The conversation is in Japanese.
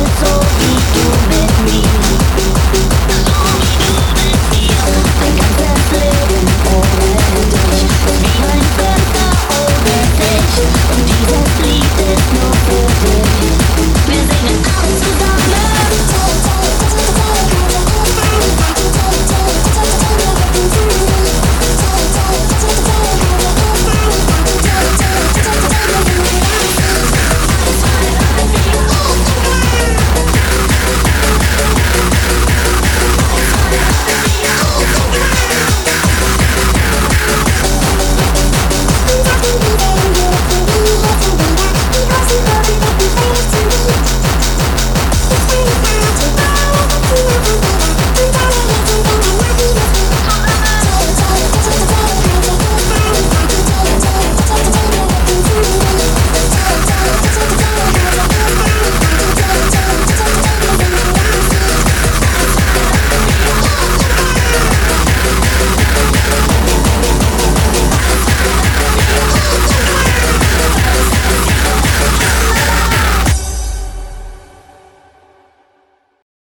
嘘つと